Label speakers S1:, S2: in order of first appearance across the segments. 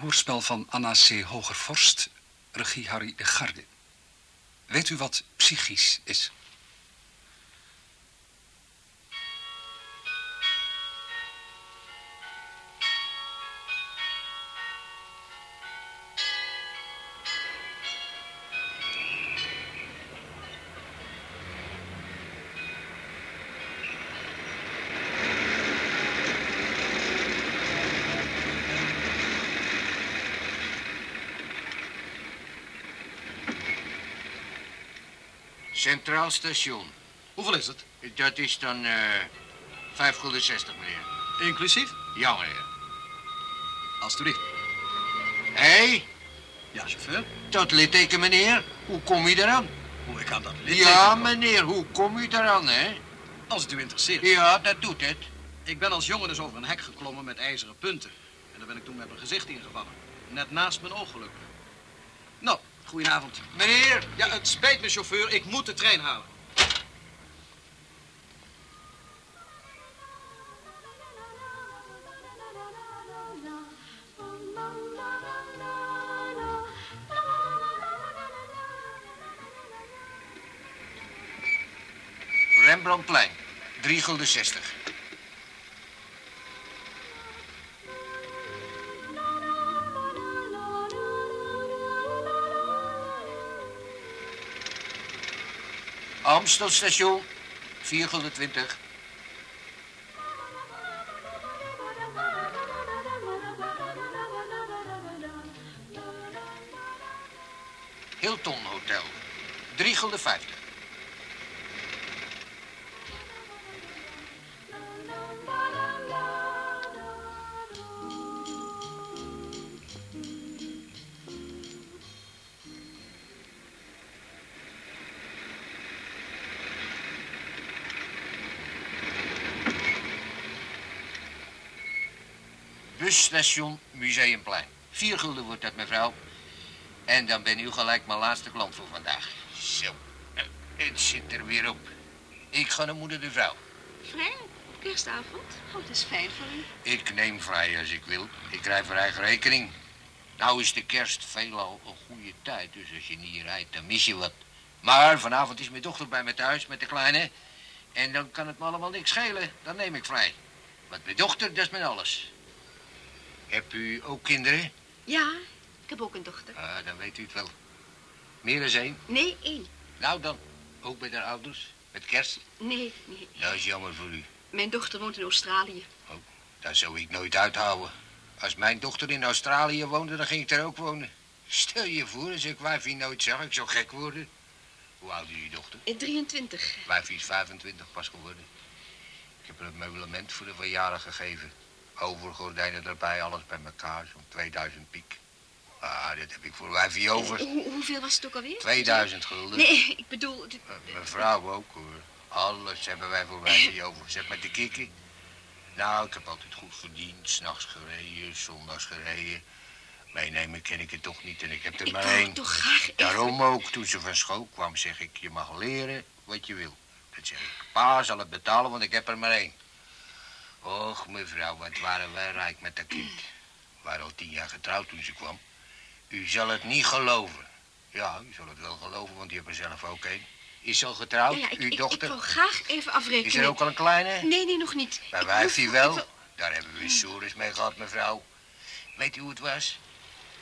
S1: Hoorspel van Anna C. Hogervorst, regie Harry de. Weet u wat psychisch is?
S2: Centraal station.
S3: Hoeveel is het?
S2: Dat is dan 5 gulden 60, meneer.
S3: Inclusief?
S2: Ja, meneer.
S3: Alsjeblieft.
S2: Hé, hey,
S3: Ja, chauffeur.
S2: dat litteken, meneer. Hoe kom je eraan?
S3: Hoe ik aan dat
S2: Ja,
S3: litteken
S2: meneer, hoe kom je eraan, hè?
S3: Als het u interesseert.
S2: Ja, dat doet het.
S3: Ik ben als jongen dus over een hek geklommen met ijzeren punten. En daar ben ik toen met mijn gezicht ingevallen. Net naast mijn ooggeluk. Nou, goedenavond.
S2: Meneer,
S3: Ja, het spijt me, chauffeur. Ik moet de trein halen.
S2: Rembrandtplein. 3 gulden 60. Amstelstation. 4 gulden 20. Hilton Hotel. 3 gulden 50. Busstation Museumplein. Vier gulden wordt dat, mevrouw. En dan ben u gelijk mijn laatste klant voor vandaag. Zo, nou, het zit er weer op. Ik ga naar moeder de vrouw.
S4: Vrij? Op kerstavond? Oh, dat is fijn voor u.
S2: Ik neem vrij als ik wil. Ik krijg voor eigen rekening. Nou is de kerst veelal een goede tijd, dus als je niet rijdt, dan mis je wat. Maar vanavond is mijn dochter bij me thuis met de kleine. En dan kan het me allemaal niks schelen. Dan neem ik vrij. Want mijn dochter, dat is mijn alles. Heb u ook kinderen?
S4: Ja, ik heb ook een dochter.
S2: Ah, dan weet u het wel. Meer dan één?
S4: Nee, één.
S2: Nou dan, ook bij de ouders? Met kerst?
S4: Nee, nee.
S2: Dat is jammer voor u.
S4: Mijn dochter woont in Australië.
S2: Dat zou ik nooit uithouden. Als mijn dochter in Australië woonde, dan ging ik daar ook wonen. Stel je voor, als ik wijfie nooit zag, ik zou gek worden. Hoe oud is uw dochter?
S4: In 23.
S2: Wijfie is 25 pas geworden. Ik heb haar het meublement voor de verjaardag gegeven. Overgordijnen erbij, alles bij elkaar, zo'n 2000 piek. Ah, dat heb ik voor wijfie over.
S4: Hoe- hoeveel was het ook alweer?
S2: 2000 gulden.
S4: Nee, ik bedoel... dit-
S2: Eh, Mevrouw ook hoor. Alles hebben wij voor wijfie overgezet met de kikken. Nou, ik heb altijd goed verdiend. S'nachts gereden, zondags gereden. Meenemen ken ik het toch niet en ik heb er
S4: Ik
S2: maar één.
S4: toch graag.
S2: Daarom ook, toen ze van school kwam, zeg ik, je mag leren wat je wil. Dat zeg ik, pa zal het betalen, want ik heb er maar één. Och, mevrouw, wat waren wij rijk met dat kind. We waren al tien jaar getrouwd toen ze kwam. U zal het niet geloven. Ja, u zal het wel geloven, want u hebt er zelf ook één. Is ze al getrouwd,
S4: Ja, ja, ik,
S2: uw
S4: ik, ik
S2: dochter?
S4: wil graag even afrekenen.
S2: Is er ook al een kleine?
S4: Nee, nee, nog niet.
S2: Bij
S4: Ik
S2: wijfie
S4: hoef-
S2: wel.
S4: ik wil-
S2: Daar hebben we sores mee gehad, mevrouw. Weet u hoe het was?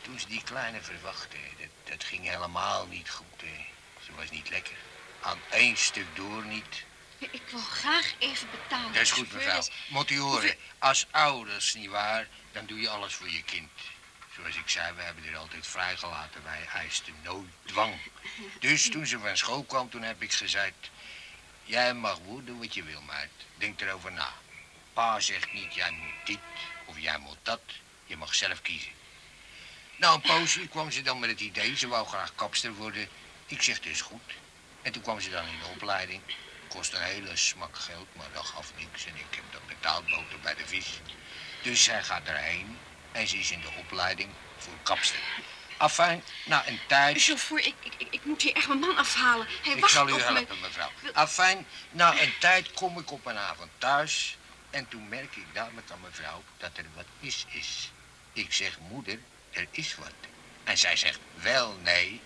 S2: Toen ze die kleine verwachtte, dat, dat ging helemaal niet goed. Hè. Ze was niet lekker. Aan één stuk door niet.
S4: Ik wil graag even betalen.
S2: Dat is goed, mevrouw. Moet u horen, als ouders, nietwaar, dan doe je alles voor je kind. Zoals ik zei, we hebben er altijd vrijgelaten. Wij eisten nooit dwang. Dus toen ze van school kwam, toen heb ik gezegd... Jij mag worden wat je wil, meid. Denk erover na. Pa zegt niet, jij moet dit of jij moet dat. Je mag zelf kiezen. Nou, een poosje kwam ze dan met het idee, ze wou graag kapster worden. Ik zeg, dus goed. En toen kwam ze dan in de opleiding. Kost een hele smak geld, maar dat gaf niks. En ik heb dat betaald, boter bij de vis. Dus zij gaat erheen en ze is in de opleiding voor kapster. Afijn, na een tijd...
S4: Chauffeur, ik, ik, ik, moet hier echt mijn man afhalen. Hij
S2: Ik
S4: wacht
S2: zal u
S4: me.
S2: helpen, mevrouw. Afijn, na een tijd kom ik op een avond thuis. En toen merk ik dadelijk aan mevrouw dat er wat mis is. Ik zeg, moeder, er is wat. En zij zegt, wel, nee.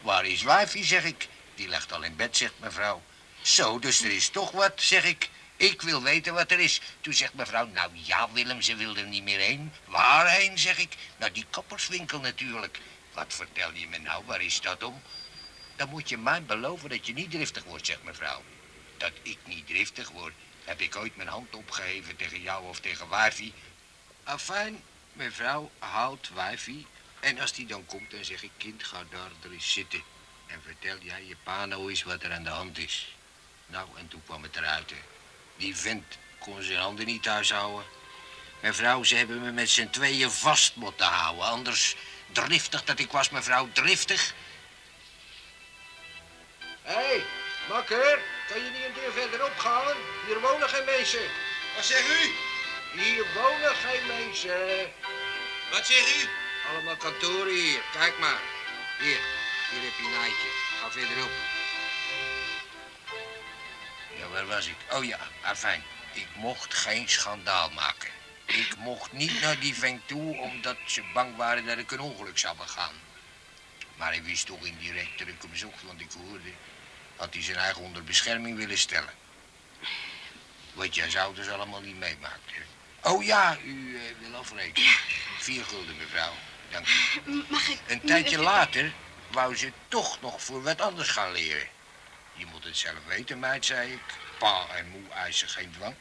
S2: Waar is wijfie, zeg ik. Die ligt al in bed, zegt mevrouw. Zo, dus er is toch wat, zeg ik. Ik wil weten wat er is. Toen zegt mevrouw, nou ja Willem, ze wil er niet meer heen. Waarheen, zeg ik. Nou, die kapperswinkel natuurlijk. Wat vertel je me nou, waar is dat om? Dan moet je mij beloven dat je niet driftig wordt, zegt mevrouw. Dat ik niet driftig word. Heb ik ooit mijn hand opgeheven tegen jou of tegen wijfie? Afijn, mevrouw houdt wijfie. En als die dan komt, dan zeg ik, kind, ga daar eens zitten. En vertel jij je pa nou eens wat er aan de hand is. Nou, en toen kwam het eruit, hè. Die vent kon zijn handen niet thuis houden. Mevrouw, ze hebben me met z'n tweeën vast moeten houden. Anders driftig dat ik was, mevrouw, driftig. Hé, hey, makker, kan je niet een deur verderop gaan? Hier wonen geen mensen.
S5: Wat zegt u?
S2: Hier wonen geen mensen.
S5: Wat zegt u?
S2: Allemaal kantoren hier, kijk maar. Hier, hier heb je een eitje. Ga verderop. Waar was ik? Oh ja, afijn. Ik mocht geen schandaal maken. Ik mocht niet naar die vent toe omdat ze bang waren dat ik een ongeluk zou begaan. Maar hij wist toch indirect dat ik hem zocht, want ik hoorde... had hij zijn eigen onder bescherming willen stellen. Wat jij zou dus allemaal niet meemaakte. Oh ja, u eh, wil afrekenen. Vier gulden, mevrouw. Dank u.
S4: Mag ik...
S2: Een tijdje later wou ze toch nog voor wat anders gaan leren. Je moet het zelf weten, meid, zei ik. Pa en moe eisen geen dwang.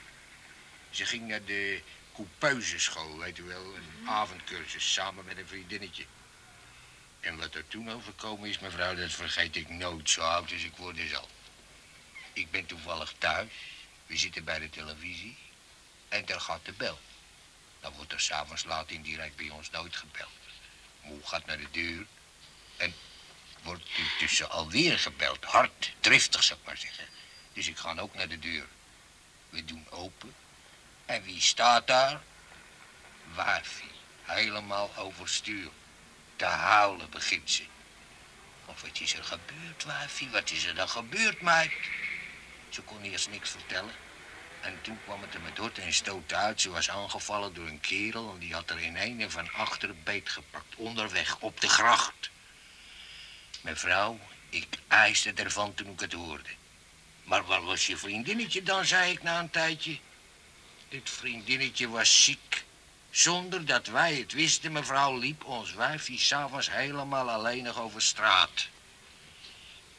S2: Ze ging naar de coupeuzeschool, weet u wel. Een avondcursus, samen met een vriendinnetje. En wat er toen overkomen is, mevrouw, dat vergeet ik nooit. Zo oud als ik word is al. Ik ben toevallig thuis. We zitten bij de televisie. En daar gaat de bel. Dan wordt er s'avonds laat indirect bij ons nooit gebeld. Moe gaat naar de deur en wordt intussen alweer gebeld. Hard, driftig zou ik maar zeggen. Dus ik ga ook naar de deur. We doen open. En wie staat daar? Wijfie. Helemaal overstuur. Te huilen begint ze. Wat is er gebeurd, wijfie? Wat is er dan gebeurd, meid? Ze kon eerst niks vertellen. En toen kwam het er met hort en stoot uit. Ze was aangevallen door een kerel en die had er in een van achter beet gepakt. Onderweg, op de gracht. Mevrouw, ik eiste ervan toen ik het hoorde. Maar waar was je vriendinnetje dan, zei ik na een tijdje. Dit vriendinnetje was ziek. Zonder dat wij het wisten, mevrouw, liep ons wijfie s'avonds helemaal alleenig over straat.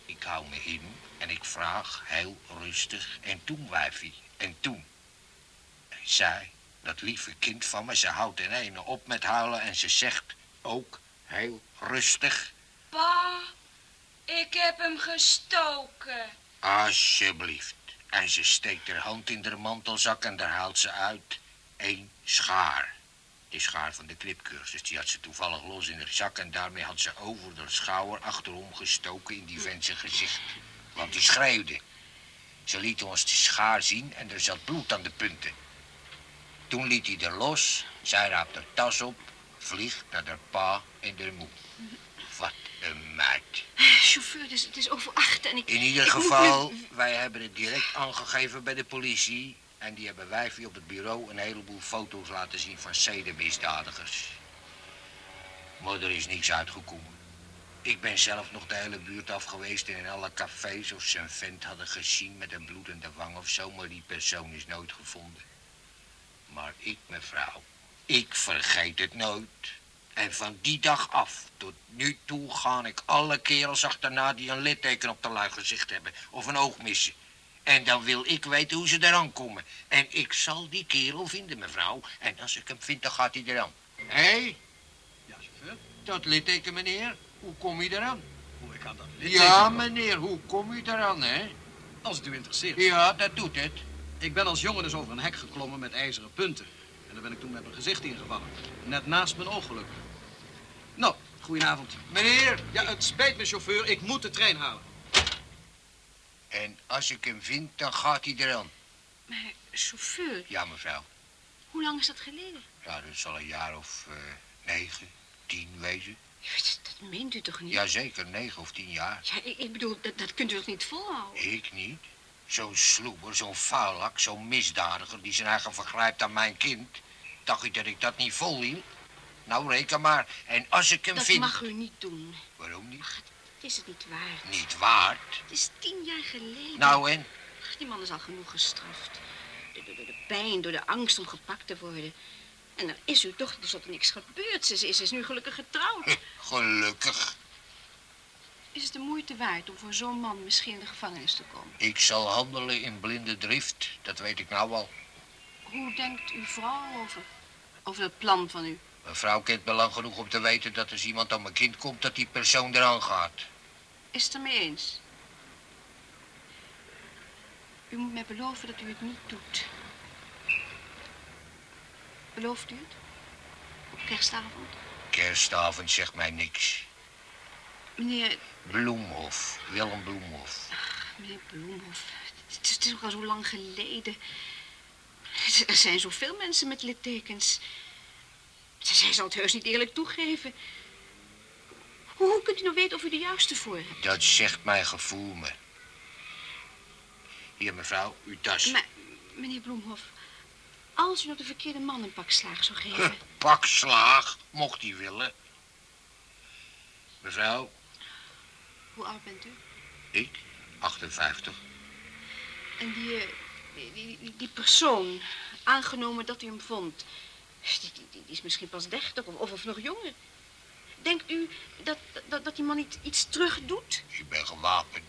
S2: Ik hou me in en ik vraag heel rustig. En toen, wijfie, en toen? En zij, dat lieve kind van me, ze houdt in ene op met huilen en ze zegt ook heel rustig.
S6: Pa, ik heb hem gestoken.
S2: Alsjeblieft. En ze steekt haar hand in haar mantelzak en daar haalt ze uit één schaar. Die schaar van de clipcursus, die had ze toevallig los in haar zak... en daarmee had ze over de schouder achterom gestoken in die vent gezicht. Want die schreeuwde. Ze liet ons de schaar zien en er zat bloed aan de punten. Toen liet hij er los, zij raapt haar tas op... vliegt naar haar pa en haar moe. Een meid.
S4: Chauffeur, het is, het is over acht en ik...
S2: In ieder
S4: ik
S2: geval,
S4: nu-
S2: wij hebben het direct aangegeven bij de politie. En die hebben wijfie op het bureau een heleboel foto's laten zien van zedenmisdadigers. Maar er is niks uitgekomen. Ik ben zelf nog de hele buurt af geweest en in alle cafés of ze een vent hadden gezien met een bloedende wang of zo, maar die persoon is nooit gevonden. Maar ik, mevrouw, ik vergeet het nooit. En van die dag af tot nu toe ga ik alle kerels achterna die een litteken op de lui gezicht hebben. Of een oog missen. En dan wil ik weten hoe ze eraan komen. En ik zal die kerel vinden, mevrouw. En als ik hem vind, dan gaat hij eraan. Hé,
S3: Ja, chauffeur?
S2: dat litteken, meneer. Hoe kom je eraan?
S3: Hoe ik aan dat
S2: Ja,
S3: litteken-
S2: meneer, hoe kom je eraan, hè?
S3: Als het u interesseert.
S2: Ja, dat doet het.
S3: Ik ben als jongen dus over een hek geklommen met ijzeren punten. En daar ben ik toen met mijn gezicht ingevallen. Net naast mijn ongeluk. Nou, goedenavond.
S2: Meneer.
S3: Ja, het spijt me, chauffeur. Ik moet de trein halen.
S2: En als ik hem vind, dan gaat hij eraan.
S4: Maar chauffeur,
S2: Ja, mevrouw.
S4: hoe lang is dat geleden?
S2: Ja, dat zal een jaar of eh, negen, tien wezen.
S4: Ja, Dat, dat meent u toch niet?
S2: Jazeker, negen of tien jaar.
S4: Ja, ik, ik bedoel, dat, dat kunt u toch niet volhouden?
S2: Ik niet. Zo'n sloeber, zo'n vuilak, zo'n misdadiger die zijn eigen vergrijpt aan mijn kind. Dacht ik dat ik dat niet volhield? Nou, reken maar. En als ik hem
S4: Dat
S2: vind...
S4: mag u niet doen.
S2: Waarom niet?
S4: Het is het niet waard.
S2: Niet waard.
S4: Het is tien jaar geleden.
S2: Nou, en?
S4: Ach, Die man is al genoeg gestraft. Door de, door de pijn, door de angst om gepakt te worden. En dan is uw dochter tenslotte niks gebeurd. Ze, is- ze is nu gelukkig getrouwd.
S2: Gelukkig.
S4: Is het de moeite waard om voor zo'n man misschien in de gevangenis te komen?
S2: Ik zal handelen in blinde drift. Dat weet ik nou al.
S4: Hoe denkt uw vrouw over, over dat plan van u?
S2: Mijn vrouw kent me lang genoeg om te weten dat als iemand aan mijn kind komt, dat die persoon eraan gaat.
S4: Is het ermee eens? U moet mij beloven dat u het niet doet. Belooft u het? Op kerstavond?
S2: Kerstavond zegt mij niks.
S4: Meneer,
S2: Bloemhof. Willem Bloemhof.
S4: meneer Bloemhof, het is, het is ook al zo lang geleden. Er zijn zoveel mensen met littekens. Zij zal het heus niet eerlijk toegeven. Hoe, hoe kunt u nou weten of u de juiste voor hebt?
S2: Dat zegt mijn gevoel me. Hier, mevrouw, uw tas.
S4: Maar, meneer Bloemhof, als u nou de verkeerde man een pak slaag zou geven...
S2: Pak slaag, mocht hij willen. Mevrouw,
S4: Hoe oud bent u?
S2: ik, 58.
S4: En die, eh, die, die, die- persoon, aangenomen dat u hem vond... Die, is misschien pas dertig of, of, of nog jonger. Denkt u dat, dat, dat die man iets, iets terug doet?
S2: Ik ben gewapend.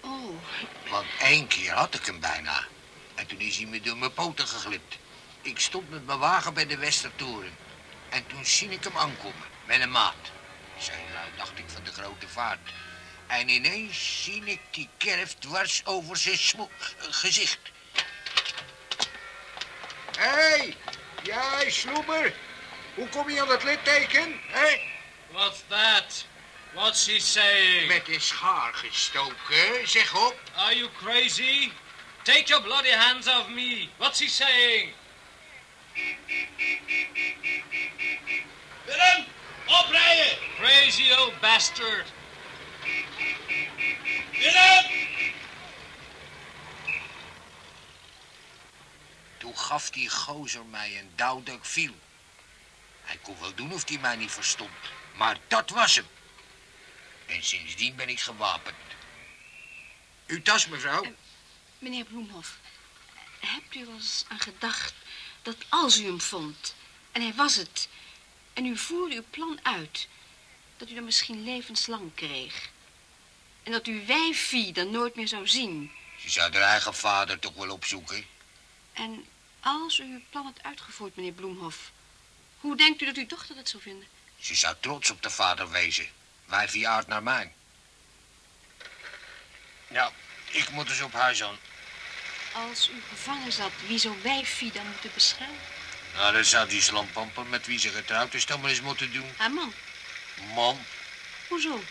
S4: Oh,
S2: Want één keer had ik hem bijna. En toen is hij me door mijn poten geglipt. Ik stond met mijn wagen bij de Westertoren. En toen zie ik hem aankomen, met een maat. Zijn lui, dacht ik, van de grote vaart. En ineens zie ik die kerf dwars over zijn eh, gezicht. Hé, hey, jij sloemer. Hoe kom je aan dat litteken, hè?
S5: What's that? What's he saying?
S2: Met een schaar gestoken, zeg op.
S5: Are you crazy? Take your bloody hands off me. What's he saying?
S7: Willem, oprijden!
S5: Crazy old bastard.
S7: Willem!
S2: Toen gaf die gozer mij een douw dat ik viel. Hij kon wel doen of hij mij niet verstond. Maar dat was hem. En sindsdien ben ik gewapend. Uw tas, mevrouw?
S4: meneer Bloemhof, hebt u er eens aan gedacht dat als u hem vond en hij was het en u voerde uw plan uit, dat u dan misschien levenslang kreeg? En dat uw wijfie dan nooit meer zou zien?
S2: Ze zou haar eigen vader toch wel opzoeken.
S4: En als u uw plan had uitgevoerd, meneer Bloemhof, hoe denkt u dat uw dochter dat zou vinden?
S2: Ze zou trots op de vader wezen. Wijfie aard naar mij. Nou, ik moet eens op huis aan.
S4: Als u gevangen zat, wie zou wijfie dan moeten beschermen?
S2: Nou, dat zou die slampamper met wie ze getrouwd is dan maar eens moeten doen.
S4: Haar man.
S2: Man,
S4: Hoezo?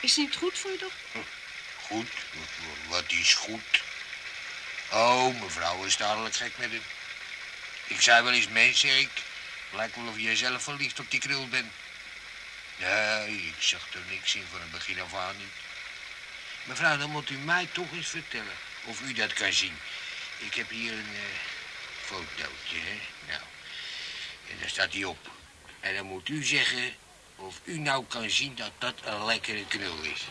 S4: Is het niet goed voor uw dochter?
S2: goed. Wat is goed? Oh, mevrouw is dadelijk gek met hem. Ik zei wel eens mens, zeg ik. Lijkt wel of jij zelf verliefd op die krul bent. Nee, ik zag er niks in van het begin af aan niet. Mevrouw, dan moet u mij toch eens vertellen of u dat kan zien. Ik heb hier een eh, fotootje, hè. Nou, en daar staat hij op. En dan moet u zeggen of u nou kan zien dat dat een lekkere knul is.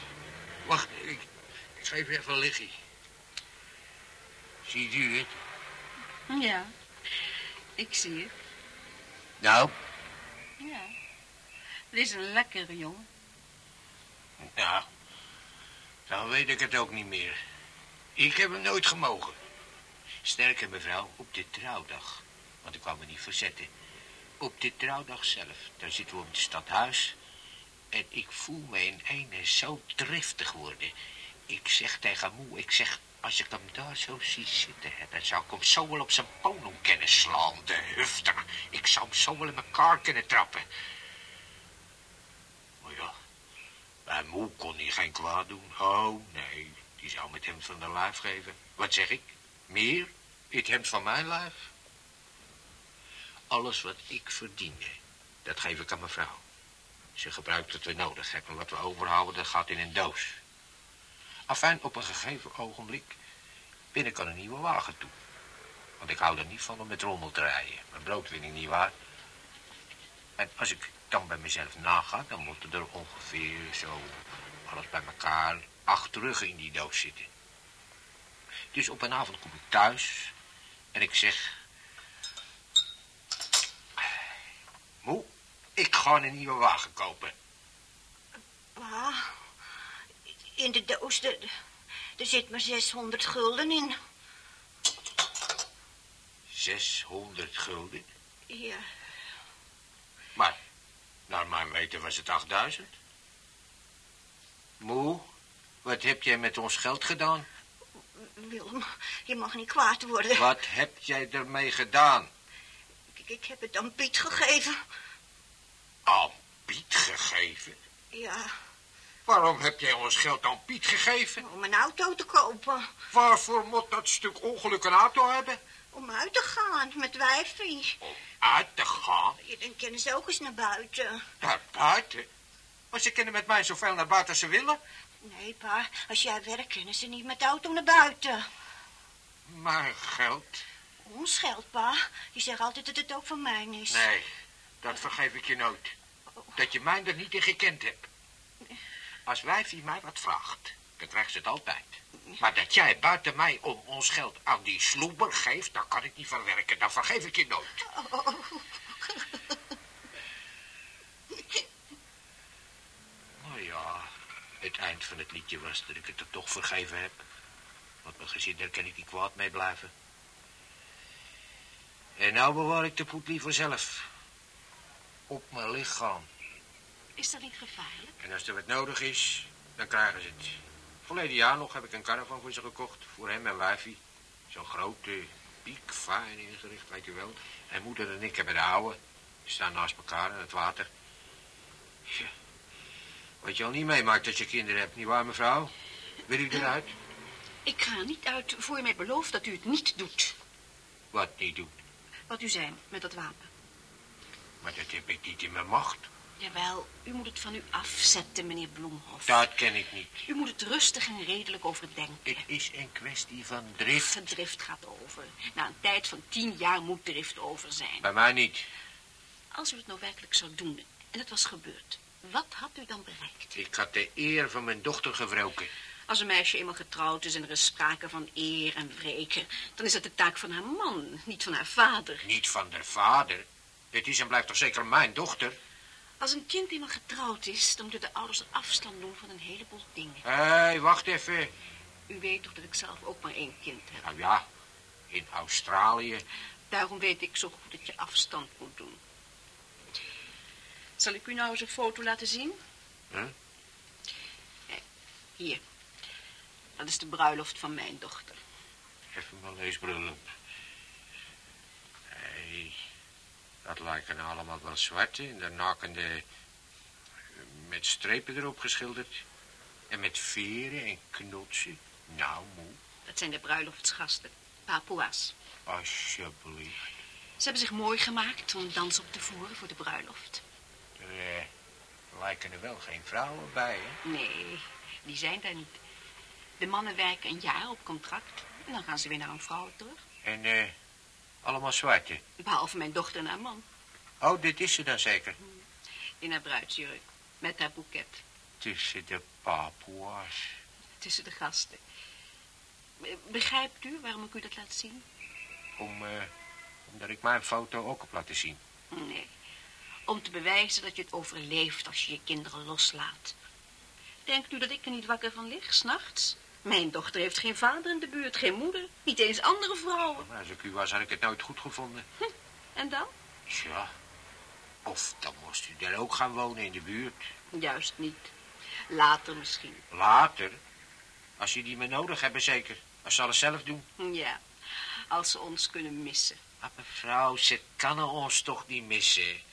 S2: Wacht, ik, ik geef even een lichtje. Ziet u het?
S4: Ja, ik zie het.
S2: Nou,
S4: Ja. Het is een lekkere jongen.
S2: nou, dan weet ik het ook niet meer. Ik heb hem nooit gemogen. Sterker, mevrouw, op de trouwdag. Want ik kwam me niet verzetten. Op de trouwdag zelf, daar zitten we op het stadhuis. En ik voel me in ene zo driftig worden. Ik zeg tegen moe, ik zeg, als ik hem daar zo zie zitten, dan zou ik hem zo wel op zijn ponum kunnen slaan, de hufter. Ik zou hem zo wel in elkaar kunnen trappen. Maar ja, bij moe kon hij geen kwaad doen. Oh, nee, die zou met hem van de lijf geven. Wat zeg ik? Meer? Het hemd van mijn lijf? Alles wat ik verdiende, dat geef ik aan mevrouw. Ze gebruikt wat we nodig hebben. En wat we overhouden, dat gaat in een doos. Afijn, op een gegeven ogenblik ik aan een nieuwe wagen toe. Want ik hou er niet van om met rommel te rijden. Mijn broodwinning niet waar. En als ik dan bij mezelf naga, dan moeten er ongeveer zo alles bij elkaar acht ruggen in die doos zitten. Dus op een avond kom ik thuis en ik zeg... Moe, ik ga een nieuwe wagen kopen.
S8: Pa, in de doos, er, er zit maar 600 gulden in.
S2: 600 gulden.
S8: Ja,
S2: Maar naar mijn weten was het 8000. Moe, wat heb jij met ons geld gedaan?
S8: Willem, je mag niet kwaad worden.
S2: Wat heb jij ermee gedaan?
S8: Ik, ik heb het aan Piet gegeven.
S2: Aan Piet gegeven?
S8: Ja,
S2: Waarom heb jij ons geld aan Piet gegeven?
S8: om een auto te kopen.
S2: Waarvoor moet dat stuk ongeluk een auto hebben?
S8: Om uit te gaan met wijfie.
S2: Om uit te gaan?
S8: Ja, dan kunnen ze ook eens naar buiten.
S2: Naar buiten? Maar ze kunnen met mij zoveel naar buiten als ze willen.
S8: Nee, pa, als jij werkt, kunnen ze niet met de auto naar buiten.
S2: Maar geld?
S8: Ons geld, pa. Je zegt altijd dat het ook van mij is.
S2: Nee, dat vergeef ik je nooit. Dat je mij er niet in gekend hebt. Als wijfie mij wat vraagt, dan krijgt ze het altijd. Maar dat jij buiten mij om ons geld aan die sloeber geeft, dan kan ik niet verwerken. Dan vergeef ik je nooit. Nou ja, het eind van het liedje was dat ik het er toch vergeven heb. Want mijn gezin, daar kan ik niet kwaad mee blijven. En nou bewaar ik de poet liever zelf. Op mijn lichaam.
S4: Is dat niet gevaarlijk?
S2: En als er wat nodig is, dan krijgen ze het. Verleden jaar nog heb ik een caravan voor ze gekocht. Voor hem en wijfie. Zo'n grote, piek, fijn ingericht, weet je wel. En moeder en ik hebben de oude. Die staan naast elkaar in het water. Ja. Wat je al niet meemaakt als je kinderen hebt, nietwaar mevrouw? Wil u eruit?
S4: Ik ga er niet uit voor u mij belooft dat u het niet doet.
S2: Wat niet doen.
S4: Wat u zei met dat wapen.
S2: Maar dat heb ik niet in mijn macht.
S4: Jawel, u moet het van u afzetten, meneer Bloemhof.
S2: Dat ken ik niet.
S4: U moet het rustig en redelijk overdenken.
S2: Het is een kwestie van drift.
S4: De drift gaat over. Na een tijd van tien jaar moet drift over zijn.
S2: Bij mij niet.
S4: Als u het nou werkelijk zou doen en het was gebeurd, wat had u dan bereikt?
S2: Ik had de eer van mijn dochter gewroken.
S4: Als een meisje eenmaal getrouwd is en er is sprake van eer en wreken, dan is dat de taak van haar man, niet van haar vader.
S2: Niet van de vader. Het is en blijft toch zeker mijn dochter?
S4: Als een kind eenmaal getrouwd is, dan moeten de ouders er afstand doen van een heleboel dingen.
S2: Hé, hey, wacht even.
S4: U weet toch dat ik zelf ook maar één kind heb.
S2: Nou ja, in Australië.
S4: Daarom weet ik zo goed dat je afstand moet doen. Zal ik u nou eens een foto laten zien?
S2: Huh?
S4: Eh, Hier. Dat is de bruiloft van mijn dochter.
S2: Even mijn leesbril op. Hé, dat lijken allemaal wel zwarte en de nakende met strepen erop geschilderd. En met veren en knotsen. Nou, moe,
S4: Dat zijn de bruiloftsgasten, Papua's.
S2: alsjeblieft.
S4: Ze hebben zich mooi gemaakt om dans op te voeren voor de bruiloft.
S2: Er eh, lijken er wel geen vrouwen bij, hè?
S4: Nee, die zijn daar niet. De mannen werken een jaar op contract en dan gaan ze weer naar hun vrouwen terug.
S2: En eh, allemaal zwarte.
S4: Behalve mijn dochter en haar man,
S2: Oh, dit is ze dan zeker.
S4: in haar bruidsjurk, met haar boeket,
S2: Tussen de Papua's.
S4: tussen de gasten. Be- Begrijpt u waarom ik u dat laat zien?
S2: Om, eh, omdat ik mijn foto ook op laten zien.
S4: Nee, om te bewijzen dat je het overleeft als je je kinderen loslaat. Denkt u dat ik er niet wakker van lig, s'nachts? Mijn dochter heeft geen vader in de buurt, geen moeder, niet eens andere vrouwen.
S2: Maar als ik u was, had ik het nooit goed gevonden.
S4: En dan?
S2: Tja, of dan moest u daar ook gaan wonen in de buurt.
S4: Juist niet. Later misschien.
S2: Later, als die meer nodig hebben zeker. Als ze alles zelf doen.
S4: Ja, als ze ons kunnen missen.
S2: Maar mevrouw, ze kan ons toch niet missen.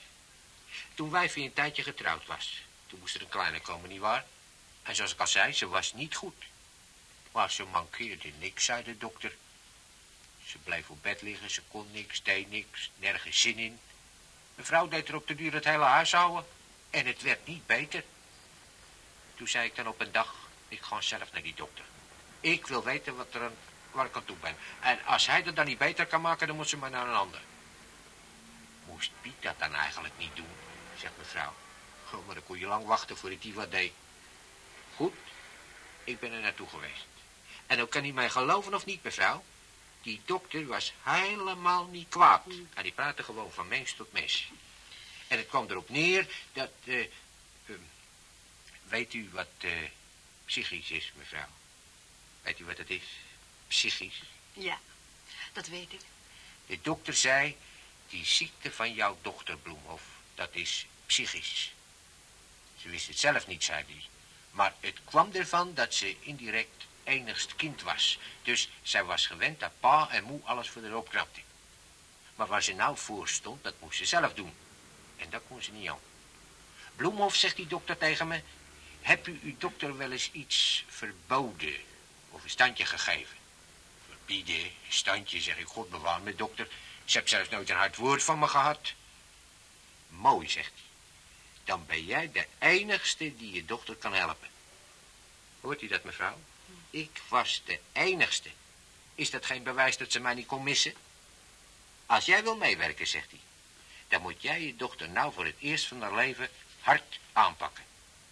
S2: Toen wij een tijdje getrouwd was, toen moest er een kleine komen, nietwaar? En zoals ik al zei, ze was niet goed. Maar ze mankeerde niks, zei de dokter. Ze bleef op bed liggen, ze kon niks, deed niks, nergens zin in. Mevrouw deed er op de duur het hele huishouden. En het werd niet beter. Toen zei ik dan op een dag, ik ga zelf naar die dokter. Ik wil weten wat er aan, waar ik aan toe ben. En als hij dat dan niet beter kan maken, dan moet ze maar naar een ander. Moest Piet dat dan eigenlijk niet doen? Zegt mevrouw. Oh, maar dan kon je lang wachten voordat hij wat deed. Goed, ik ben er naartoe geweest. En dan kan u mij geloven of niet, mevrouw. Die dokter was helemaal niet kwaad. En die praatte gewoon van mens tot mens. En het kwam erop neer dat... eh, eh, weet u wat eh, psychisch is, mevrouw? Weet u wat het is? Psychisch.
S4: Ja, dat weet ik.
S2: De dokter zei, die ziekte van jouw dochter Bloemhof, dat is psychisch. Ze wist het zelf niet, zei hij. Maar het kwam ervan dat ze indirect enigst kind was. Dus zij was gewend dat pa en moe alles voor haar opknapte. Maar waar ze nou voor stond, dat moest ze zelf doen. En dat kon ze niet aan. Bloemhof, zegt die dokter tegen me, heb u uw dokter wel eens iets verboden of een standje gegeven? Verbieden, standje, zeg ik, god bewaar me, dokter. Ze heeft zelfs nooit een hard woord van me gehad. Mooi, zegt hij. Dan ben jij de enigste die je dochter kan helpen. Hoort u dat, mevrouw? Ik was de enigste. Is dat geen bewijs dat ze mij niet kon missen? Als jij wil meewerken, zegt hij, dan moet jij je dochter nou voor het eerst van haar leven hard aanpakken.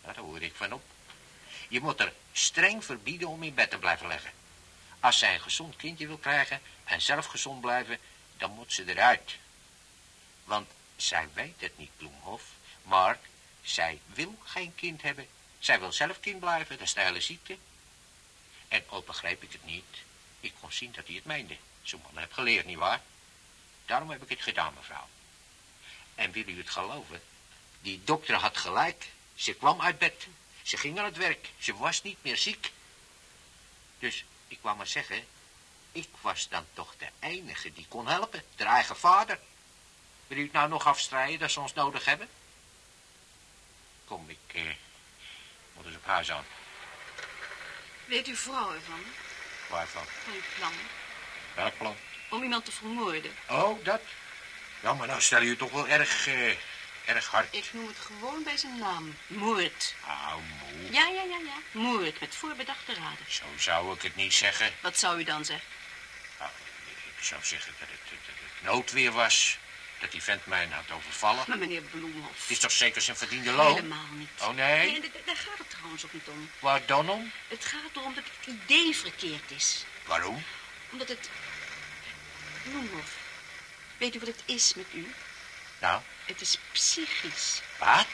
S2: Daar hoor ik van op. Je moet er streng verbieden om in bed te blijven leggen. Als zij een gezond kindje wil krijgen en zelf gezond blijven, dan moet ze eruit. Want zij weet het niet, Bloemhof, maar zij wil geen kind hebben. Zij wil zelf kind blijven, dat is de hele ziekte. En ook begreep ik het niet. Ik kon zien dat hij het meende. Zo'n man heb geleerd, nietwaar? Daarom heb ik het gedaan, mevrouw. En wil u het geloven? Die dokter had gelijk. Ze kwam uit bed. Ze ging aan het werk. Ze was niet meer ziek. Dus ik wou maar zeggen, ik was dan toch de enige die kon helpen. De eigen vader. Wil u het nou nog afstrijden dat ze ons nodig hebben? Kom, ik eh, moet eens op huis aan.
S4: Weet uw vrouw ervan?
S2: Waarvan?
S4: Van uw plan?
S2: Welk plan?
S4: Om iemand te vermoorden.
S2: Oh, dat? Ja, maar nou stel je toch wel erg, eh, erg hard.
S4: Ik noem het gewoon bij zijn naam. Moord.
S2: Nou, moe.
S4: Ja, ja, ja, ja. Moord met voorbedachte raden.
S2: Zo zou ik het niet zeggen.
S4: Wat zou u dan zeggen?
S2: Nou, ik zou zeggen dat het, dat het noodweer was. Dat die vent mij had overvallen.
S4: Maar meneer Bloemhof.
S2: Het is toch zeker zijn verdiende loon?
S4: Helemaal niet.
S2: Oh, nee?
S4: Nee, daar- gaat het trouwens ook niet om.
S2: Waar dan om?
S4: Het gaat erom dat het idee verkeerd is.
S2: Waarom?
S4: Omdat het... Bloemhof, weet u wat het is met u?
S2: Nou,
S4: Het is psychisch.
S2: wat?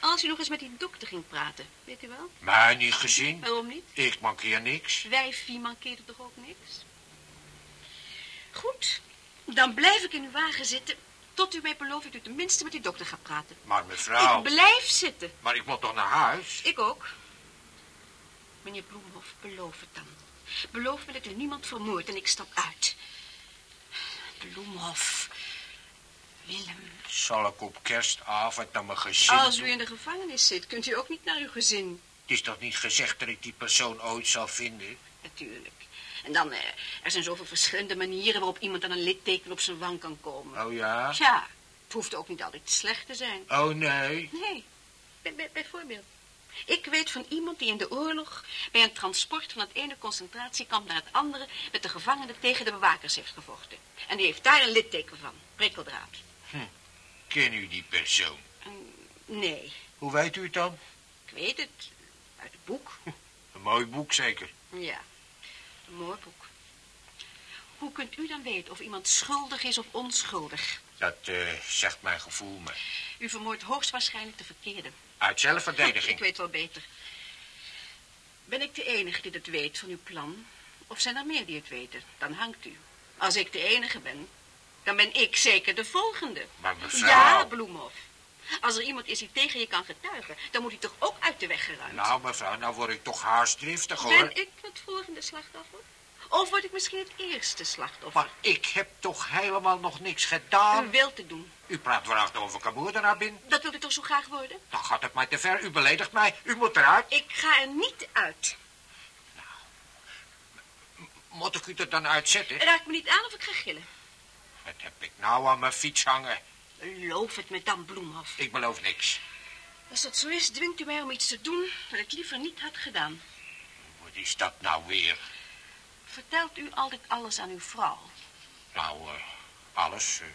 S4: Als u nog eens met die dokter ging praten, weet u wel?
S2: Mij niet gezien.
S4: Waarom niet?
S2: Ik mankeer niks.
S4: Wijfie mankeert toch ook niks? Goed, dan blijf ik in uw wagen zitten... tot u mij belooft dat u tenminste met die dokter gaat praten.
S2: Maar mevrouw...
S4: Ik blijf zitten.
S2: Maar ik moet toch naar huis?
S4: Ik ook. Meneer Bloemhof, beloof het dan. Beloof me dat u niemand vermoordt en ik stap uit. Bloemhof. Willem.
S2: Zal ik op kerstavond naar mijn gezin...
S4: Als u in de gevangenis zit, kunt u ook niet naar uw gezin.
S2: Het is toch niet gezegd dat ik die persoon ooit zal vinden?
S4: Natuurlijk. En dan, eh, er zijn zoveel verschillende manieren waarop iemand aan een litteken op zijn wang kan komen.
S2: Oh ja?
S4: Tja, het hoeft ook niet altijd slecht te zijn.
S2: Oh nee?
S4: Nee, bij, bij- bijvoorbeeld. Ik weet van iemand die in de oorlog bij een transport van het ene concentratiekamp naar het andere met de gevangenen tegen de bewakers heeft gevochten. En die heeft daar een litteken van, prikkeldraad.
S2: Ken u die persoon?
S4: Nee,
S2: Hoe weet u het dan?
S4: ik weet het. Uit het boek.
S2: Een mooi boek zeker.
S4: Ja, mooi boek. Hoe kunt u dan weten of iemand schuldig is of onschuldig?
S2: Dat eh, zegt mijn gevoel me.
S4: U vermoordt hoogstwaarschijnlijk de verkeerde.
S2: Uit zelfverdediging.
S4: Ik weet wel beter. Ben ik de enige die het weet van uw plan? Of zijn er meer die het weten? Dan hangt u. Als ik de enige ben, dan ben ik zeker de volgende.
S2: Maar mevrouw...
S4: Ja, Bloemhof. Als er iemand is die tegen je kan getuigen, dan moet hij toch ook uit de weg geruimd.
S2: Nou mevrouw, nou word ik toch haast driftig hoor.
S4: ben ik het volgende slachtoffer? Of word ik misschien het eerste slachtoffer?
S2: Maar ik heb toch helemaal nog niks gedaan?
S4: U wilt het doen.
S2: U praat waarachter over kamoordenaar bin.
S4: Dat wilt u toch zo graag worden?
S2: Dan gaat het mij te ver. U beledigt mij. U moet eruit.
S4: Ik ga er niet uit.
S2: Moet ik u er dan uitzetten?
S4: Raak me niet aan of ik ga gillen.
S2: Wat heb ik nou aan mijn fiets hangen?
S4: Beloof het me dan, Bloemhof.
S2: Ik beloof niks.
S4: Als dat zo is, dwingt u mij om iets te doen dat ik liever niet had gedaan.
S2: Wat is dat nou weer?
S4: Vertelt u altijd alles aan uw vrouw?
S2: Nou, eh, alles. eh,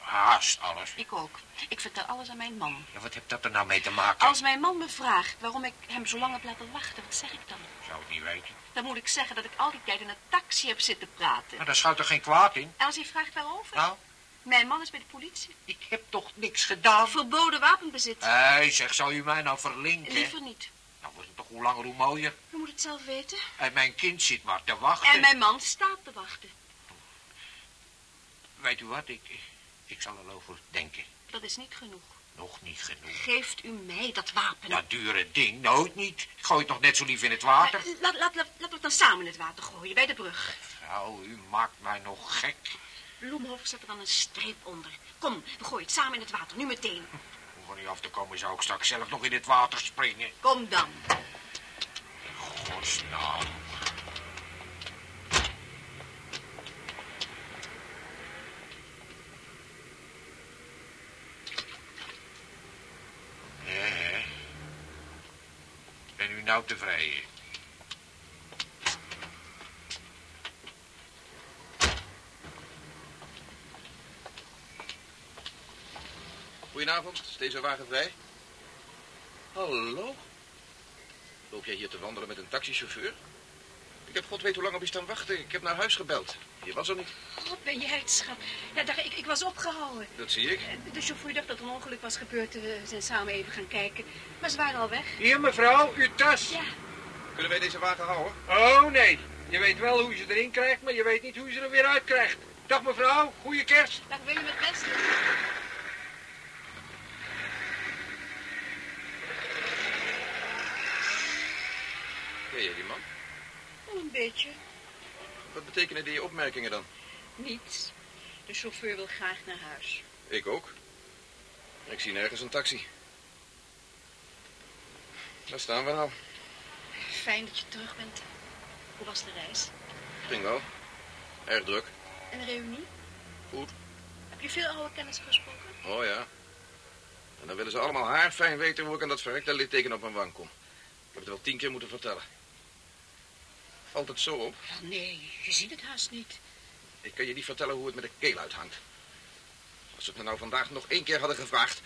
S2: Haast alles.
S4: Ik ook. Ik vertel alles aan mijn man.
S2: Ja, wat heeft dat er nou mee te maken?
S4: Als mijn man me vraagt waarom ik hem zo lang heb laten wachten, wat zeg ik dan?
S2: Zou het niet weten.
S4: Dan moet ik zeggen dat ik al die tijd in een taxi heb zitten praten.
S2: Maar daar schuilt er geen kwaad in.
S4: En als hij vraagt waarover?
S2: Nou,
S4: Mijn man is bij de politie.
S2: ik heb toch niks gedaan?
S4: Verboden wapenbezit.
S2: Hé, zeg, zou u mij nou verlinken?
S4: Liever niet.
S2: Nou wordt het toch hoe langer hoe mooier.
S4: U moet het zelf weten.
S2: En mijn kind zit maar te wachten.
S4: En mijn man staat te wachten.
S2: Weet u wat, ik, ik zal er over denken.
S4: Dat is niet genoeg.
S2: Nog niet genoeg.
S4: Geeft u mij dat wapen.
S2: Dat dure ding, nooit niet. Ik gooi het nog net zo lief in het water.
S4: Eh, Laat, laat, laat, laten we het dan samen in het water gooien, bij de brug.
S2: Vrouw, u maakt mij nog gek.
S4: Bloemhof zet er dan een streep onder. Kom, we gooien het samen in het water, nu meteen.
S2: Om van u af te komen zou ik straks zelf nog in het water springen.
S4: Kom dan.
S2: Godsnaam. Ben u nou tevreden?
S9: Goedenavond, is deze wagen vrij? Hallo? Loop jij hier te wandelen met een taxichauffeur? Ik heb god weet hoe lang op je staan wachten. Ik heb naar huis gebeld. Je was er niet.
S4: Wat ben jij het, schat? Ja, daar, ik, ik was opgehouden.
S9: Dat zie ik.
S4: Eh, De chauffeur dacht dat er een ongeluk was gebeurd. We zijn samen even gaan kijken. Maar ze waren al weg.
S2: Hier, mevrouw, uw tas.
S4: Ja,
S9: Kunnen wij deze wagen houden?
S2: Oh, nee. Je weet wel hoe je ze erin krijgt, maar je weet niet hoe je ze er weer uit krijgt. Dag, mevrouw. Goeie kerst.
S4: dag Willem het beste.
S9: Ken jij die man?
S4: Een beetje.
S9: Wat betekenen die opmerkingen dan?
S4: Niets. De chauffeur wil graag naar huis.
S9: Ik ook. Ik zie nergens een taxi. Daar staan we nou.
S4: Fijn dat je terug bent. Hoe was de reis?
S9: Ging wel. Erg druk.
S4: En de reunie?
S9: Goed.
S4: Heb je veel oude kennis gesproken?
S9: Oh ja. En dan willen ze allemaal haarfijn weten hoe ik aan dat verrekte litteken op mijn wang kom. Ik heb het wel tien keer moeten vertellen. Het zo op?
S4: Wel, nee, je ziet het haast niet.
S9: Ik kan je niet vertellen hoe het met de keel uithangt. Als ze het me nou vandaag nog één keer hadden gevraagd.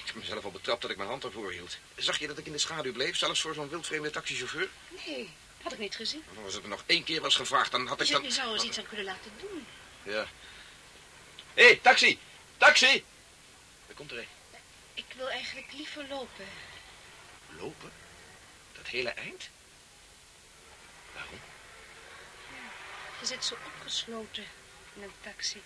S9: Ik heb mezelf al betrapt dat ik mijn hand ervoor hield. Zag je dat ik in de schaduw bleef, zelfs voor zo'n wildvreemde taxichauffeur?
S4: Nee, had ik niet gezien.
S9: Als het me nog één keer was gevraagd, dan had ik dan...
S4: je zou eens iets aan kunnen laten doen.
S9: Ja. Hé, hey, taxi! Taxi! Er komt er een.
S4: Ik wil eigenlijk liever lopen.
S9: Lopen? Dat hele eind?
S4: Je zit zo opgesloten in een taxi.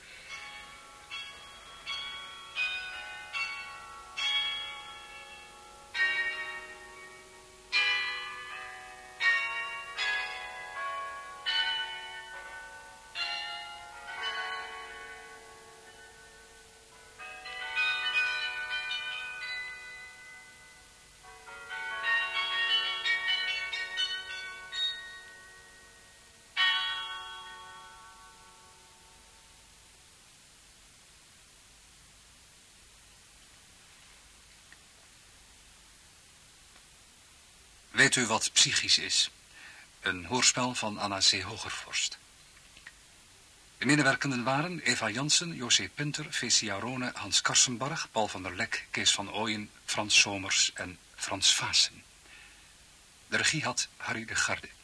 S1: Weet u wat psychisch is? Een hoorspel van Anna C. Hogervorst. De medewerkenden waren Eva Jansen, José Punter, Fecia Rone, Hans Karsenbarg, Paul van der Lek, Kees van Ooyen, Frans Somers en Frans Vaassen. De regie had Harry de Garde.